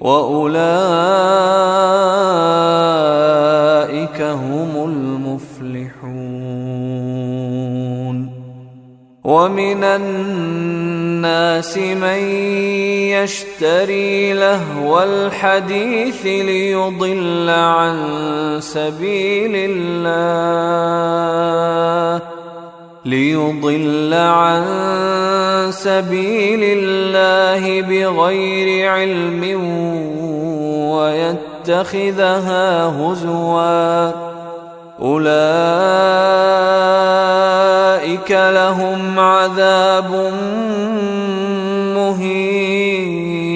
وأولئك هم المفلحون. ومن الناس من يشتري لهو الحديث ليضل عن سبيل الله. ليضل عن سبيل الله بغير علم ويتخذها هزوا. أولئك لهم عذاب مهين.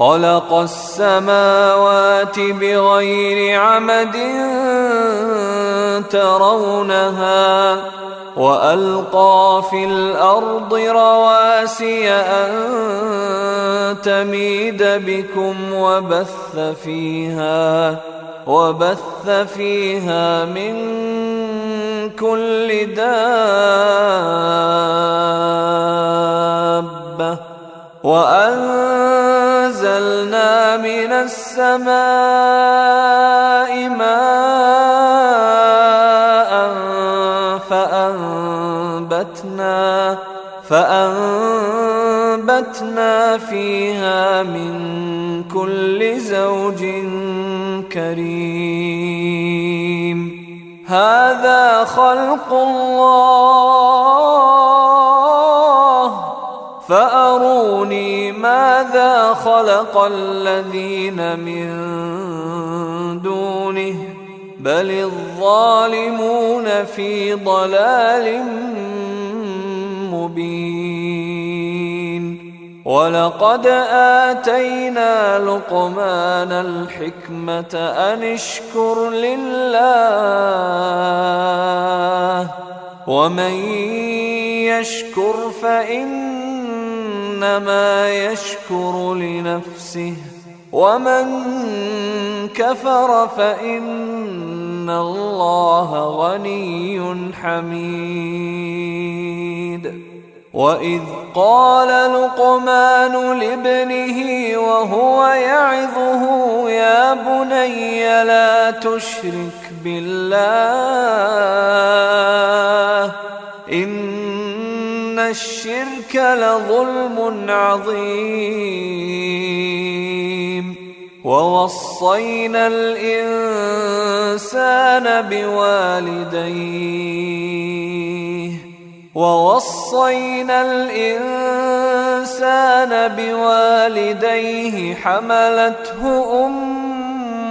خلق السماوات بغير عمد ترونها وألقى في الأرض رواسي أن تميد بكم وبث فيها وبث فيها من كل دابة وأنزلنا من السماء ماء فأنبتنا فأنبتنا فيها من كل زوج كريم. هذا خلق الله. فأروني ماذا خلق الذين من دونه بل الظالمون في ضلال مبين. ولقد آتينا لقمان الحكمة أن اشكر لله. ومن يشكر فإن إنما يشكر لنفسه ومن كفر فإن الله غني حميد. وإذ قال لقمان لابنه وهو يعظه يا بني لا تشرك بالله إن الشرك لظلم عظيم. ووصينا الإنسان بوالديه. ووصينا الإنسان بوالديه حملته أمه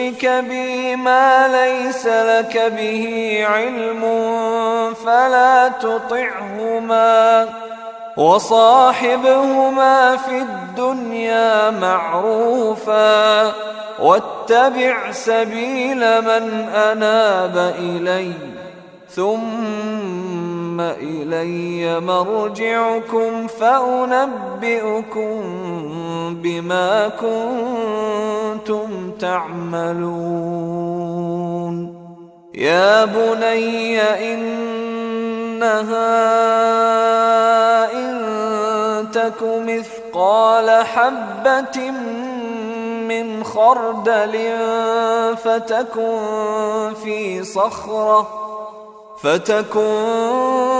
تشرك بي ما ليس لك به علم فلا تطعهما وصاحبهما في الدنيا معروفا واتبع سبيل من أناب إلي ثم إلي مرجعكم فأنبئكم بما كنتم تعملون يا بني إنها إن تك مثقال حبة من خردل فتكن في صخرة فتكن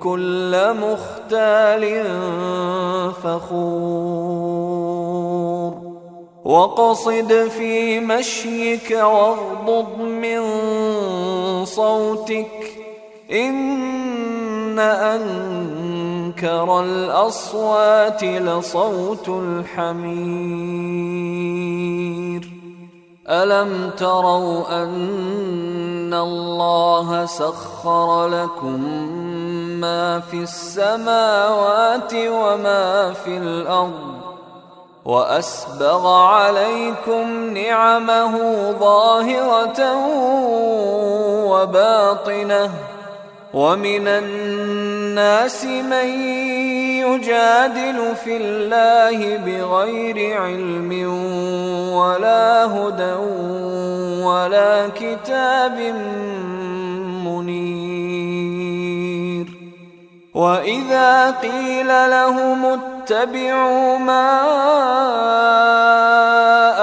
كل مختال فخور. واقصد في مشيك واغضض من صوتك. إن أنكر الأصوات لصوت الحمير. ألم تروا أن الله سخر لكم ما في السماوات وما في الأرض وأسبغ عليكم نعمه ظاهرة وباطنة ومن الناس من يجادل في الله بغير علم ولا هدى ولا كتاب منير. واذا قيل لهم اتبعوا ما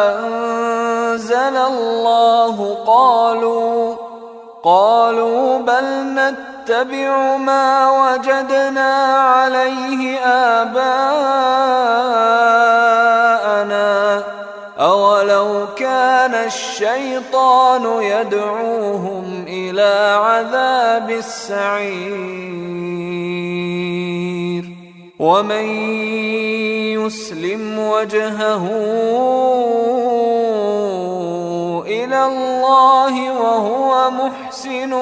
انزل الله قالوا قالوا بل نتبع ما وجدنا عليه آباءنا أولو كان الشيطان يدعوهم إلى عذاب السعير ومن يسلم وجهه إلى الله وهو محسن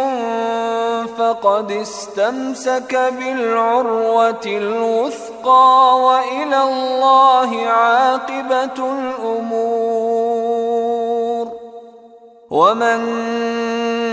فقد استمسك بالعروة الوثقى وإلى الله عاقبة الأمور ومن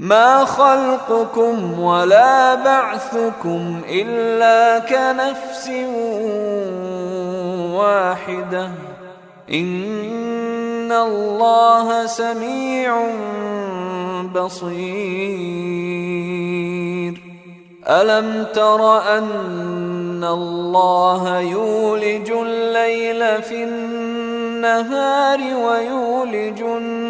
ما خلقكم ولا بعثكم إلا كنفس واحدة. إن الله سميع بصير. ألم تر أن الله يولج الليل في النهار ويولج النهار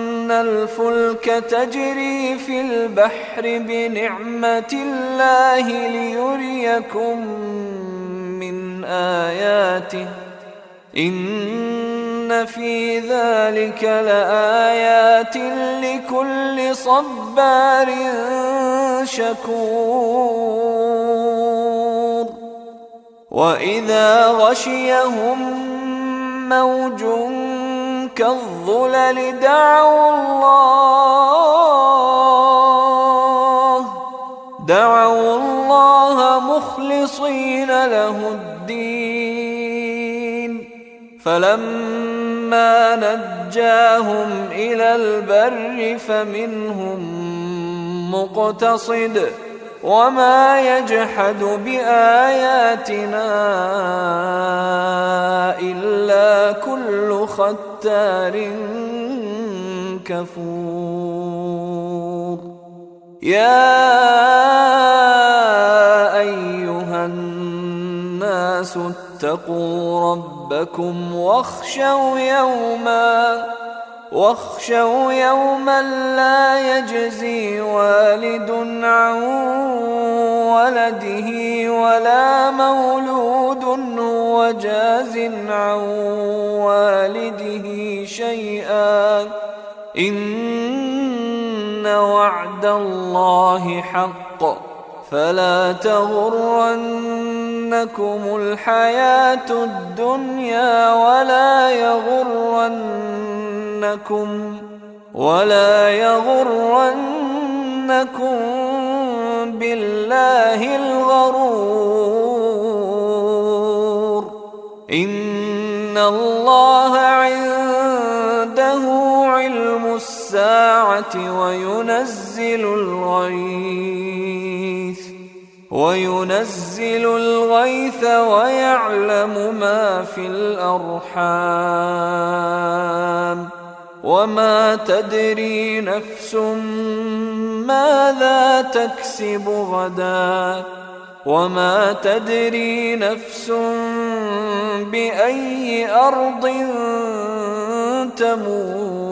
الفلك تجري في البحر بنعمة الله ليريكم من آياته إن في ذلك لآيات لكل صبار شكور وإذا غشيهم موج كالظلل دعوا الله. دعوا الله مخلصين له الدين. فلما نجاهم إلى البر فمنهم مقتصد. وما يجحد بآياتنا إلا كل ختار كفور. يا أيها الناس اتقوا ربكم واخشوا يوماً واخشوا يوما لا يجزي والد عن ولده ولا مولود هو جاز عن والده شيئا. إن وعد الله حق. فلا تغرنكم الحياة الدنيا ولا يغرن يغرنكم ولا يغرنكم بالله الغرور. إن الله عنده علم الساعة وينزل الغيث. وينزل الغيث ويعلم ما في الأرحام وما تدري نفس ماذا تكسب غدا وما تدري نفس بأي أرض تموت